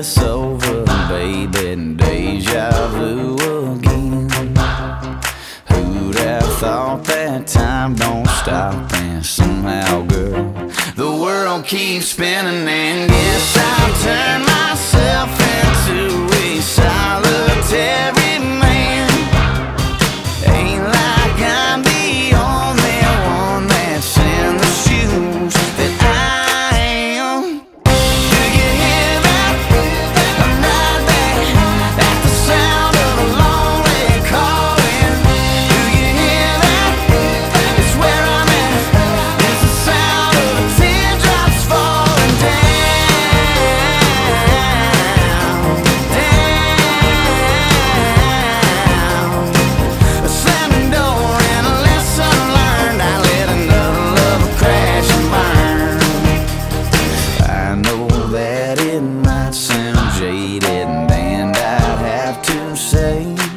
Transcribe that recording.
this over, baby. Deja vu again. Who'd have thought that time don't stop? And somehow, girl, the world keeps spinning, and guess I'll turn my day.